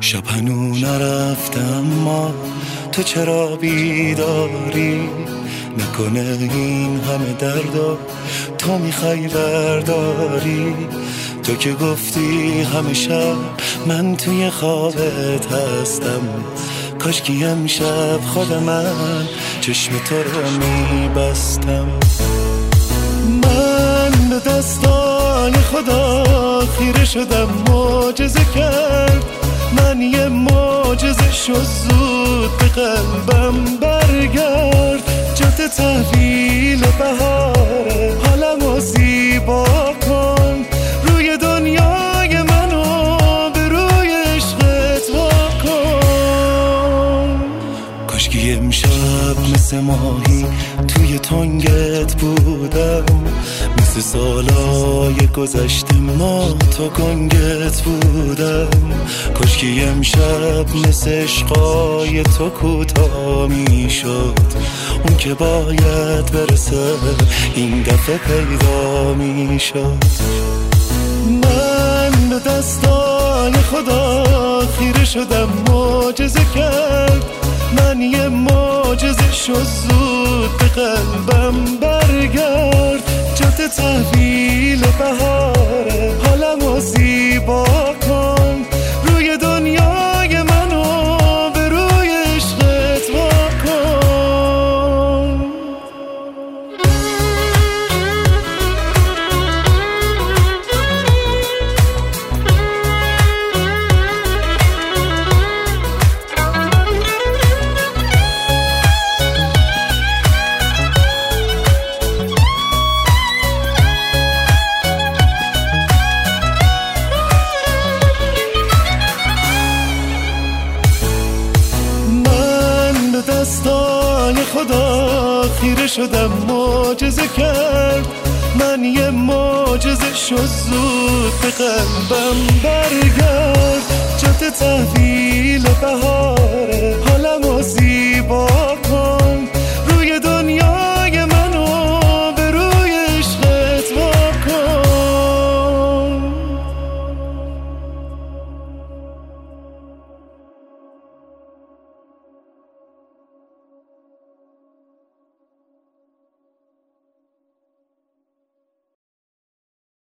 شب هنو نرفتم ما تو چرا بیداری؟ نکنه این همه درد تو می‌خوای برداری؟ تو که گفتی همه شب من توی خوابت هستم کاشکی امشب خود من چشم تو رو میبستم. من به دستای خدا خیره شدم معجزه کرد من یه معجزه شو زود به قلبم برگرد. جات تحویل بهاره حالم و زیبا کن. روی دنیای منو به روی عشقت کن. کاشکی امشب مثل ماهی توی تنگت بودم. مثل سالای گذشته ما تا گنگت بودم. کاشکی امشب مثل عشقای تو کوتا می‌شد. اون که باید برسه این دفعه پیدا می‌شد. من به دستای خدا خیره شدم معجزه کرد. من یه معجزه شو زود به قلبم برگرد. جات تحویل بهاره حالم و زیبا دستای خدا خیره شدم معجزه کرد. من یه معجزه شو زود به قلبم برگرد. جات تحویل